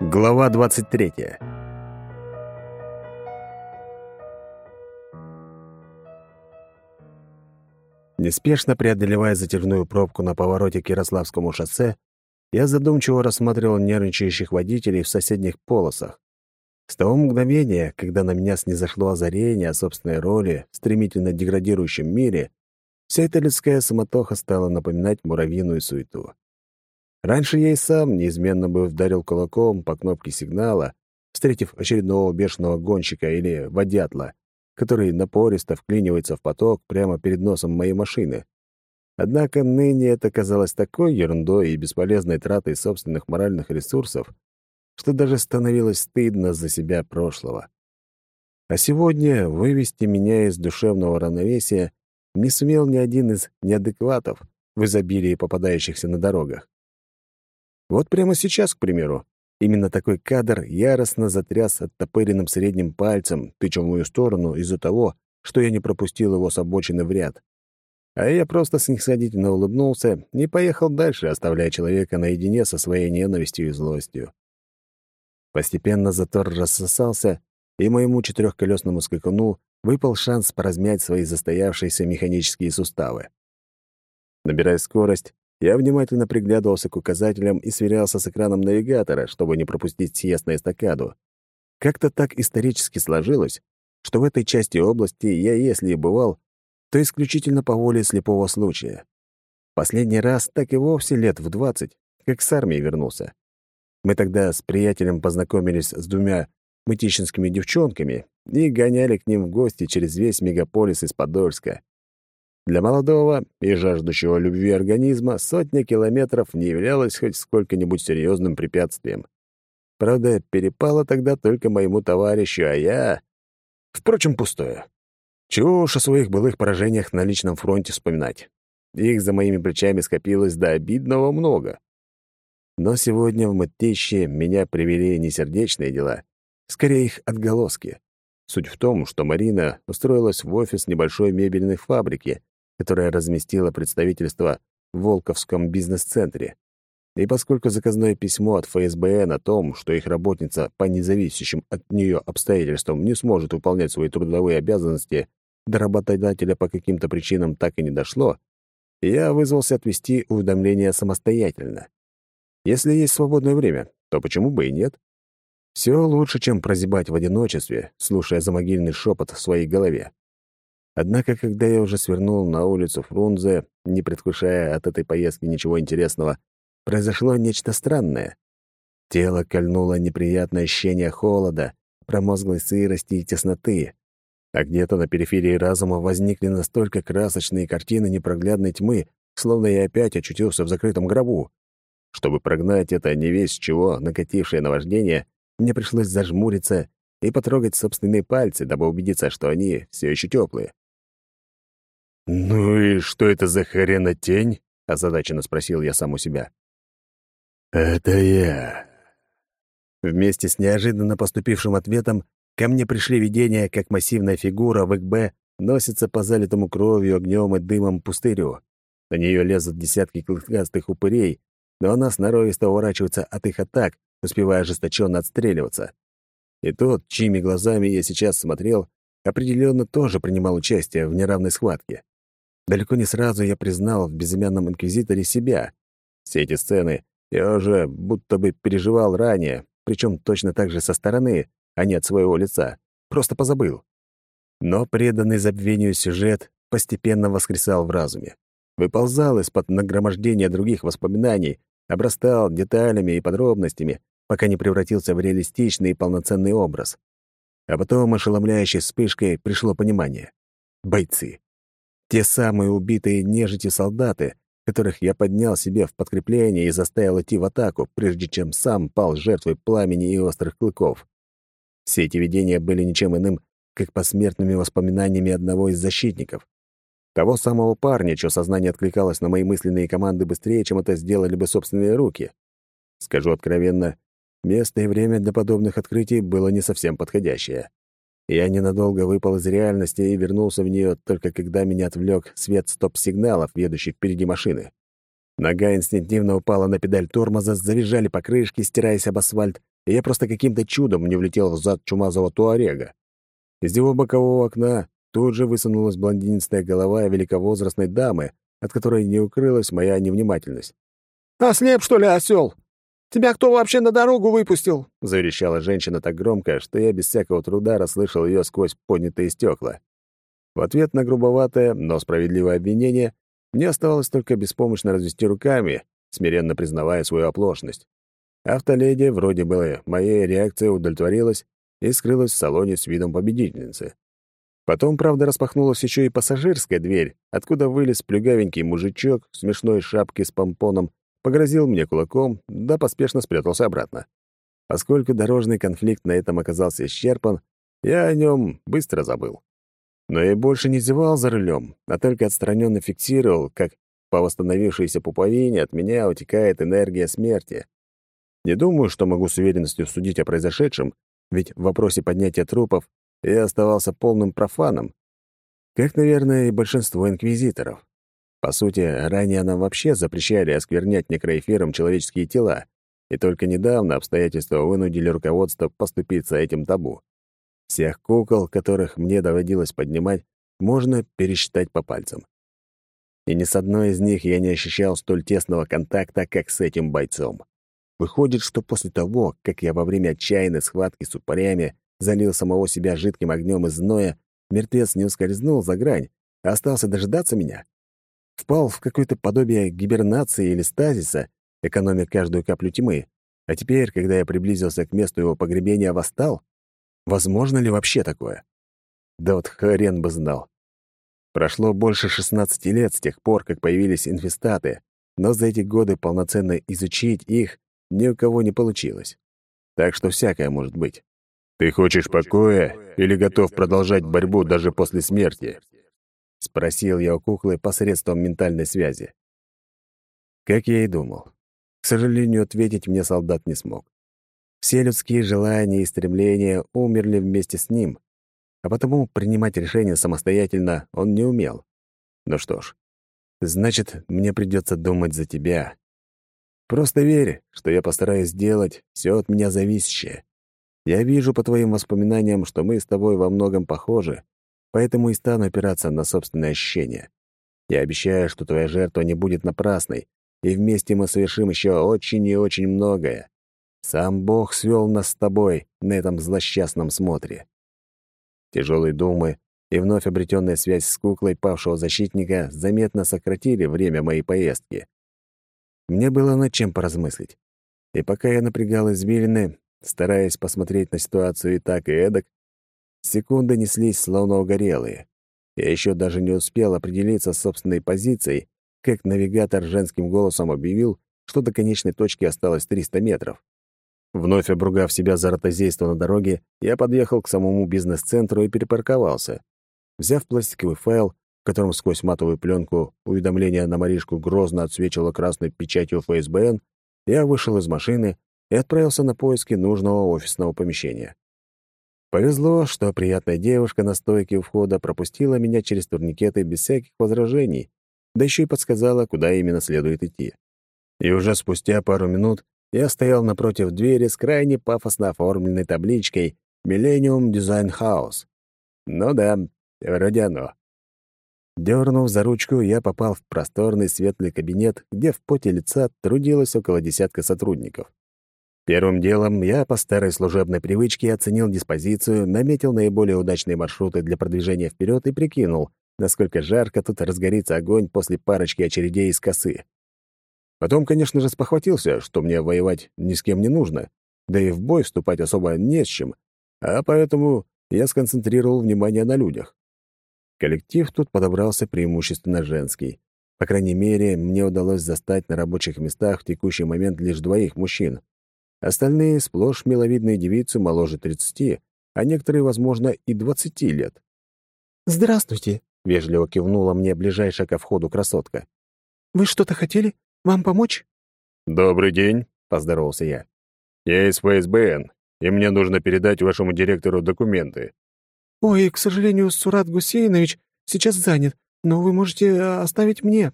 Глава 23. Неспешно преодолевая затяжную пробку на повороте к Ярославскому шоссе, я задумчиво рассматривал нервничающих водителей в соседних полосах. С того мгновения, когда на меня снизошло озарение о собственной роли в стремительно деградирующем мире, вся эта людская суматоха стала напоминать муравьиную суету. Раньше я и сам неизменно бы вдарил кулаком по кнопке сигнала, встретив очередного бешеного гонщика или водятла, который напористо вклинивается в поток прямо перед носом моей машины. Однако ныне это казалось такой ерундой и бесполезной тратой собственных моральных ресурсов, что даже становилось стыдно за себя прошлого. А сегодня вывести меня из душевного равновесия не сумел ни один из неадекватов в изобилии попадающихся на дорогах. Вот прямо сейчас, к примеру, именно такой кадр яростно затряс оттопыренным средним пальцем, тыча в мою сторону из-за того, что я не пропустил его с обочины в ряд. А я просто снисходительно улыбнулся и поехал дальше, оставляя человека наедине со своей ненавистью и злостью. Постепенно затор рассосался, и моему четырехколесному скакуну выпал шанс поразмять свои застоявшиеся механические суставы. Набирая скорость, я внимательно приглядывался к указателям и сверялся с экраном навигатора, чтобы не пропустить съезд на эстакаду. Как-то так исторически сложилось, что в этой части области я, если и бывал, то исключительно по воле слепого случая. Последний раз так и вовсе лет в двадцать, как с армии вернулся. Мы тогда с приятелем познакомились с двумя мытищинскими девчонками и гоняли к ним в гости через весь мегаполис из Подольска. Для молодого и жаждущего любви организма сотня километров не являлась хоть сколько-нибудь серьезным препятствием. Правда, перепало тогда только моему товарищу, а я... Впрочем, пустое. Чего уж о своих былых поражениях на личном фронте вспоминать. Их за моими плечами скопилось до обидного много. Но сегодня в Мытище меня привели не сердечные дела, скорее их отголоски. Суть в том, что Марина устроилась в офис небольшой мебельной фабрики, которая разместила представительство в Волковском бизнес-центре. И поскольку заказное письмо от ФСБН о том, что их работница по независящим от нее обстоятельствам не сможет выполнять свои трудовые обязанности, до работодателя по каким-то причинам так и не дошло, я вызвался отвести уведомление самостоятельно. Если есть свободное время, то почему бы и нет? Все лучше, чем прозябать в одиночестве, слушая замогильный шепот в своей голове. Однако, когда я уже свернул на улицу Фрунзе, не предвкушая от этой поездки ничего интересного, произошло нечто странное. Тело кольнуло неприятное ощущение холода, промозглой сырости и тесноты. А где-то на периферии разума возникли настолько красочные картины непроглядной тьмы, словно я опять очутился в закрытом гробу. Чтобы прогнать это не весь чего накатившее наваждение, мне пришлось зажмуриться и потрогать собственные пальцы, дабы убедиться, что они все еще теплые. «Ну и что это за хренотень?» — озадаченно спросил я сам у себя. «Это я». Вместе с неожиданно поступившим ответом ко мне пришли видения, как массивная фигура в ИКБ носится по залитому кровью, огнем и дымом пустырю. На нее лезут десятки клыкастых упырей, но она сноровисто уворачивается от их атак, успевая ожесточенно отстреливаться. И тот, чьими глазами я сейчас смотрел, определенно тоже принимал участие в неравной схватке. Далеко не сразу я признал в безымянном инквизиторе себя. Все эти сцены я уже будто бы переживал ранее, причем точно так же со стороны, а не от своего лица. Просто позабыл. Но преданный забвению сюжет постепенно воскресал в разуме. Выползал из-под нагромождения других воспоминаний, обрастал деталями и подробностями, пока не превратился в реалистичный и полноценный образ. А потом ошеломляющей вспышкой пришло понимание. Бойцы. Те самые убитые нежити солдаты, которых я поднял себе в подкрепление и заставил идти в атаку, прежде чем сам пал жертвой пламени и острых клыков. Все эти видения были ничем иным, как посмертными воспоминаниями одного из защитников. Того самого парня, чье сознание откликалось на мои мысленные команды быстрее, чем это сделали бы собственные руки. Скажу откровенно, место и время для подобных открытий было не совсем подходящее. Я ненадолго выпал из реальности и вернулся в нее только когда меня отвлек свет стоп-сигналов, ведущий впереди машины. Нога инстинктивно упала на педаль тормоза, завизжали покрышки, стираясь об асфальт, и я просто каким-то чудом не влетел в зад чумазого туарега. Из его бокового окна тут же высунулась блондинистая голова великовозрастной дамы, от которой не укрылась моя невнимательность. «Ослеп, что ли, осел? Тебя кто вообще на дорогу выпустил?» — заверещала женщина так громко, что я без всякого труда расслышал ее сквозь поднятые стекла. В ответ на грубоватое, но справедливое обвинение мне оставалось только беспомощно развести руками, смиренно признавая свою оплошность. Автоледи, вроде бы, моей реакция удовлетворилась и скрылась в салоне с видом победительницы. Потом, правда, распахнулась еще и пассажирская дверь, откуда вылез плюгавенький мужичок в смешной шапке с помпоном, погрозил мне кулаком, да поспешно спрятался обратно. Поскольку дорожный конфликт на этом оказался исчерпан, я о нем быстро забыл. Но и больше не зевал за рулем, а только отстраненно фиксировал, как по восстановившейся пуповине от меня утекает энергия смерти. Не думаю, что могу с уверенностью судить о произошедшем, ведь в вопросе поднятия трупов я оставался полным профаном, как, наверное, и большинство инквизиторов. По сути, ранее нам вообще запрещали осквернять некроэфиром человеческие тела, и только недавно обстоятельства вынудили руководство поступиться этим табу. Всех кукол, которых мне доводилось поднимать, можно пересчитать по пальцам. И ни с одной из них я не ощущал столь тесного контакта, как с этим бойцом. Выходит, что после того, как я во время отчаянной схватки с упырями залил самого себя жидким огнем из зноя, мертвец не ускользнул за грань, а остался дожидаться меня. Впал в какое-то подобие гибернации или стазиса, экономя каждую каплю тьмы. А теперь, когда я приблизился к месту его погребения, восстал? Возможно ли вообще такое? Да вот хрен бы знал. Прошло больше 16 лет с тех пор, как появились инфестаты, но за эти годы полноценно изучить их ни у кого не получилось. Так что всякое может быть. «Ты хочешь покоя или готов продолжать борьбу даже после смерти?» — спросил я у куклы посредством ментальной связи. Как я и думал. К сожалению, ответить мне солдат не смог. Все людские желания и стремления умерли вместе с ним, а потому принимать решения самостоятельно он не умел. Ну что ж, значит, мне придется думать за тебя, Просто верь, что я постараюсь сделать все от меня зависящее. Я вижу по твоим воспоминаниям, что мы с тобой во многом похожи, поэтому и стану опираться на собственные ощущения. Я обещаю, что твоя жертва не будет напрасной, и вместе мы совершим еще очень и очень многое. Сам Бог свел нас с тобой на этом злосчастном смотре. Тяжелые думы и вновь обретенная связь с куклой павшего защитника заметно сократили время моей поездки. Мне было над чем поразмыслить. И пока я напрягал извилины, стараясь посмотреть на ситуацию и так, и эдак, секунды неслись словно угорелые. Я еще даже не успел определиться с собственной позицией, как навигатор женским голосом объявил, что до конечной точки осталось 300 метров. Вновь обругав себя за ротозейство на дороге, я подъехал к самому бизнес-центру и перепарковался. Взяв пластиковый файл, в котором сквозь матовую пленку уведомление на Маришку грозно отсвечивало красной печатью ФСБН, я вышел из машины и отправился на поиски нужного офисного помещения. Повезло, что приятная девушка на стойке у входа пропустила меня через турникеты без всяких возражений, да еще и подсказала, куда именно следует идти. И уже спустя пару минут я стоял напротив двери с крайне пафосно оформленной табличкой «Millennium Design House». Ну да, вроде оно. Дернув за ручку, я попал в просторный светлый кабинет, где в поте лица трудилось около десятка сотрудников. Первым делом я по старой служебной привычке оценил диспозицию, наметил наиболее удачные маршруты для продвижения вперед и прикинул, насколько жарко тут разгорится огонь после парочки очередей из косы. Потом, конечно же, спохватился, что мне воевать ни с кем не нужно, да и в бой вступать особо не с чем, а поэтому я сконцентрировал внимание на людях. Коллектив тут подобрался преимущественно женский. По крайней мере, мне удалось застать на рабочих местах в текущий момент лишь двоих мужчин. Остальные — сплошь миловидные девицы моложе 30, а некоторые, возможно, и 20 лет. «Здравствуйте», — вежливо кивнула мне ближайшая ко входу красотка. «Вы что-то хотели? Вам помочь?» «Добрый день», — поздоровался я. «Я из ФСБН, и мне нужно передать вашему директору документы». «Ой, к сожалению, Сурат Гусейнович сейчас занят, но вы можете э, оставить мне».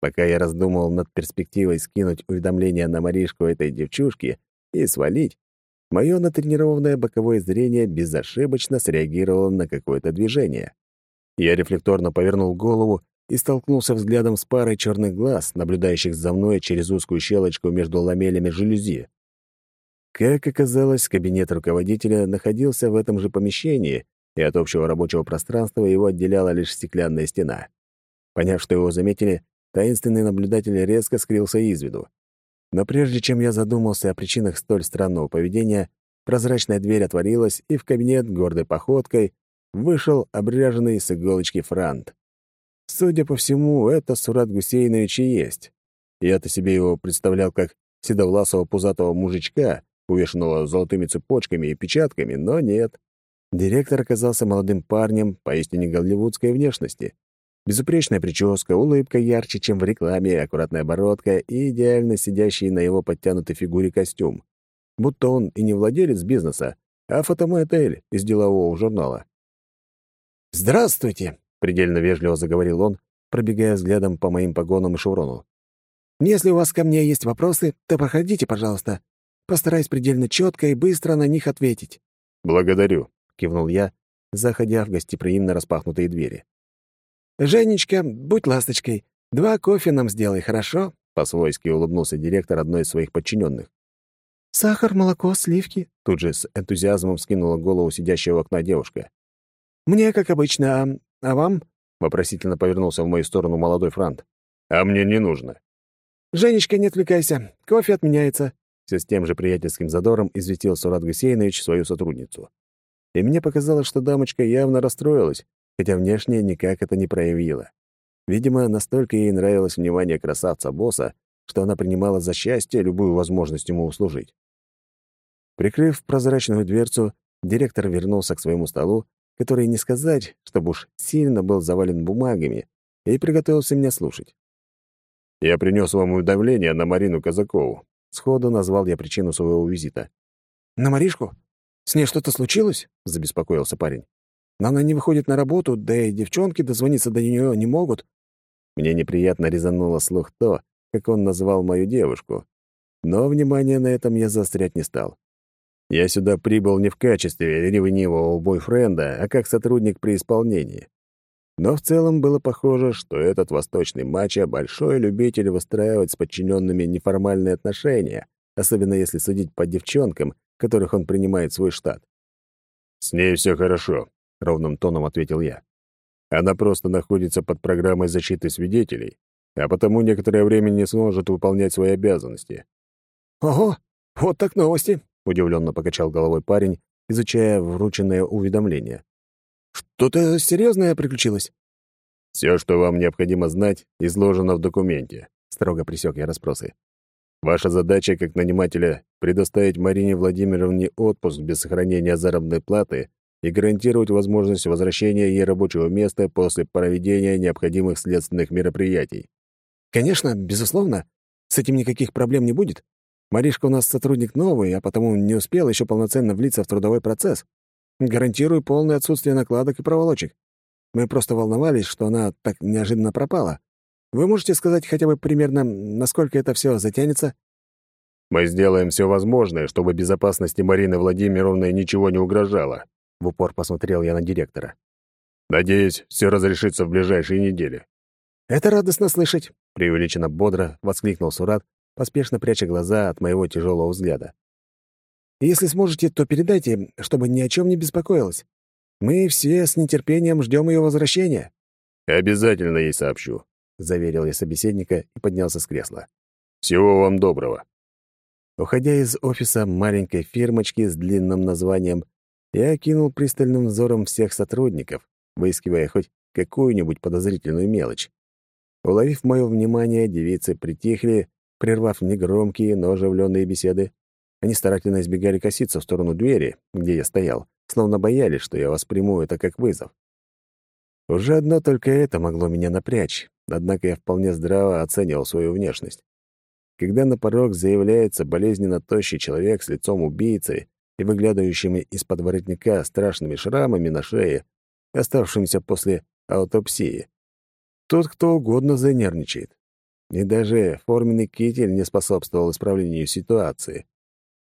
Пока я раздумывал над перспективой скинуть уведомление на Маришку этой девчушки и свалить, мое натренированное боковое зрение безошибочно среагировало на какое-то движение. Я рефлекторно повернул голову и столкнулся взглядом с парой черных глаз, наблюдающих за мной через узкую щелочку между ламелями жалюзи. Как оказалось, кабинет руководителя находился в этом же помещении, и от общего рабочего пространства его отделяла лишь стеклянная стена. Поняв, что его заметили, таинственный наблюдатель резко скрылся из виду. Но прежде чем я задумался о причинах столь странного поведения, прозрачная дверь отворилась, и в кабинет гордой походкой вышел обряженный с иголочки франт. Судя по всему, это Сурат Гусейнович и есть. Я-то себе его представлял как седовласого пузатого мужичка, увешанного золотыми цепочками и печатками, но нет. Директор оказался молодым парнем поистине голливудской внешности. Безупречная прическа, улыбка ярче, чем в рекламе, аккуратная бородка и идеально сидящий на его подтянутой фигуре костюм. Будто он и не владелец бизнеса, а фотомодель из делового журнала. «Здравствуйте!» — предельно вежливо заговорил он, пробегая взглядом по моим погонам и шеврону. «Если у вас ко мне есть вопросы, то проходите, пожалуйста. Постараюсь предельно четко и быстро на них ответить». «Благодарю», — кивнул я, заходя в гостеприимно распахнутые двери. «Женечка, будь ласточкой. Два кофе нам сделай, хорошо?» — по-свойски улыбнулся директор одной из своих подчиненных. «Сахар, молоко, сливки?» — тут же с энтузиазмом скинула голову сидящая у окна девушка. «Мне, как обычно, а, а вам?» — вопросительно повернулся в мою сторону молодой франт. «А мне не нужно». «Женечка, не отвлекайся. Кофе отменяется». Все с тем же приятельским задором известил Сурат Гусейнович свою сотрудницу. И мне показалось, что дамочка явно расстроилась, хотя внешне никак это не проявила. Видимо, настолько ей нравилось внимание красавца-босса, что она принимала за счастье любую возможность ему услужить. Прикрыв прозрачную дверцу, директор вернулся к своему столу, который не сказать, чтобы уж сильно был завален бумагами, и приготовился меня слушать. «Я принес вам уведомление на Марину Казакову», — сходу назвал я причину своего визита. «На Маришку? С ней что-то случилось?» — забеспокоился парень. Но она не выходит на работу, да и девчонки дозвониться до нее не могут. Мне неприятно резануло слух то, как он назвал мою девушку. Но внимания на этом я заострять не стал. Я сюда прибыл не в качестве ревнивого бойфренда, а как сотрудник при исполнении. Но в целом было похоже, что этот восточный мачо — большой любитель выстраивать с подчиненными неформальные отношения, особенно если судить по девчонкам, которых он принимает в свой штат. «С ней все хорошо ровным тоном ответил я. Она просто находится под программой защиты свидетелей, а потому некоторое время не сможет выполнять свои обязанности. Ого, вот так новости, удивленно покачал головой парень, изучая врученное уведомление. Что-то серьезное приключилось. Все, что вам необходимо знать, изложено в документе, строго пресек я расспросы. Ваша задача как нанимателя — предоставить Марине Владимировне отпуск без сохранения заработной платы и гарантировать возможность возвращения ей рабочего места после проведения необходимых следственных мероприятий. Конечно, безусловно. С этим никаких проблем не будет. Маришка у нас сотрудник новый, а потому не успел еще полноценно влиться в трудовой процесс. Гарантирую полное отсутствие накладок и проволочек. Мы просто волновались, что она так неожиданно пропала. Вы можете сказать хотя бы примерно, насколько это все затянется? Мы сделаем все возможное, чтобы безопасности Марины Владимировны ничего не угрожало. В упор посмотрел я на директора. «Надеюсь, все разрешится в ближайшие недели». «Это радостно слышать», — преувеличенно бодро воскликнул Сурат, поспешно пряча глаза от моего тяжелого взгляда. «Если сможете, то передайте, чтобы ни о чем не беспокоилась. Мы все с нетерпением ждем ее возвращения». «Обязательно ей сообщу», — заверил я собеседника и поднялся с кресла. «Всего вам доброго». Уходя из офиса маленькой фирмочки с длинным названием я окинул пристальным взором всех сотрудников, выискивая хоть какую-нибудь подозрительную мелочь. Уловив мое внимание, девицы притихли, прервав негромкие, но оживленные беседы. Они старательно избегали коситься в сторону двери, где я стоял, словно боялись, что я восприму это как вызов. Уже одно только это могло меня напрячь, однако я вполне здраво оценивал свою внешность. Когда на порог заявляется болезненно тощий человек с лицом убийцы, и выглядывающими из-под воротника страшными шрамами на шее, оставшимися после аутопсии. Тут кто угодно занервничает. И даже форменный китель не способствовал исправлению ситуации.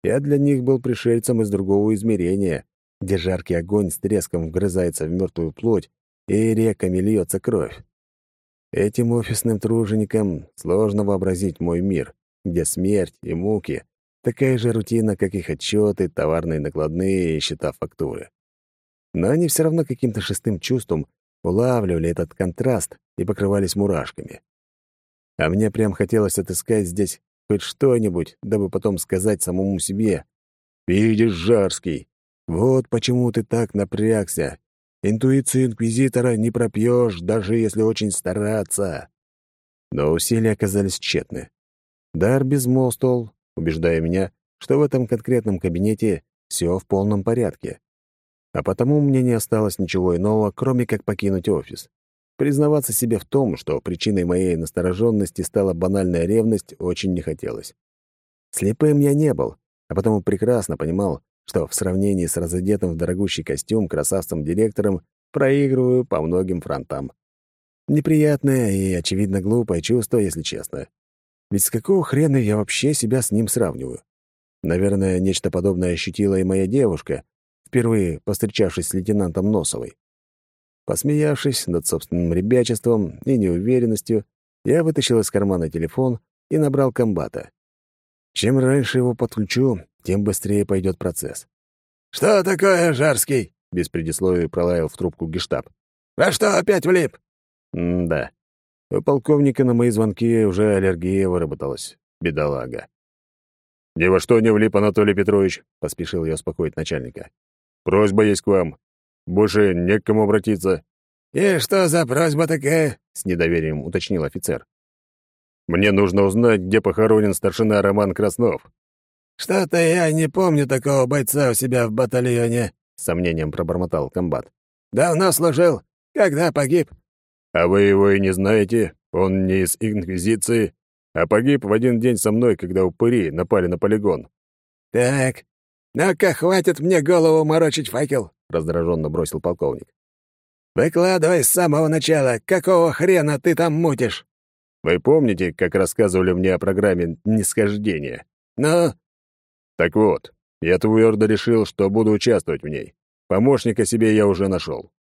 Я для них был пришельцем из другого измерения, где жаркий огонь с треском вгрызается в мертвую плоть и реками льется кровь. Этим офисным труженикам сложно вообразить мой мир, где смерть и муки — такая же рутина, как их отчеты, товарные накладные и счета фактуры. Но они все равно каким-то шестым чувством улавливали этот контраст и покрывались мурашками. А мне прям хотелось отыскать здесь хоть что-нибудь, дабы потом сказать самому себе. «Видишь, Жарский, вот почему ты так напрягся. Интуицию инквизитора не пропьешь, даже если очень стараться». Но усилия оказались тщетны. Дар безмолвствовал, убеждая меня, что в этом конкретном кабинете все в полном порядке. А потому мне не осталось ничего иного, кроме как покинуть офис. Признаваться себе в том, что причиной моей настороженности стала банальная ревность, очень не хотелось. Слепым я не был, а потому прекрасно понимал, что в сравнении с разодетым в дорогущий костюм красавцем-директором проигрываю по многим фронтам. Неприятное и, очевидно, глупое чувство, если честно. Ведь с какого хрена я вообще себя с ним сравниваю? Наверное, нечто подобное ощутила и моя девушка, впервые повстречавшись с лейтенантом Носовой. Посмеявшись над собственным ребячеством и неуверенностью, я вытащил из кармана телефон и набрал комбата. Чем раньше его подключу, тем быстрее пойдет процесс. «Что такое, Жарский?» — без предисловия пролаял в трубку гештаб. «Во что опять влип?» «М-да. У полковника на мои звонки уже аллергия выработалась. Бедолага». «Ни во что не влип, Анатолий Петрович», — поспешил я успокоить начальника. «Просьба есть к вам. Больше не к кому обратиться». «И что за просьба такая?» — с недоверием уточнил офицер. «Мне нужно узнать, где похоронен старшина Роман Краснов». «Что-то я не помню такого бойца у себя в батальоне», — с сомнением пробормотал комбат. «Давно служил. Когда погиб?» «А вы его и не знаете. Он не из Инквизиции, а погиб в один день со мной, когда упыри напали на полигон». «Так, ну-ка, хватит мне голову морочить факел. — раздраженно бросил полковник. «Выкладывай с самого начала, какого хрена ты там мутишь?» «Вы помните, как рассказывали мне о программе нисхождения?» «Ну?» «Так вот, я твердо решил, что буду участвовать в ней. Помощника себе я уже нашел.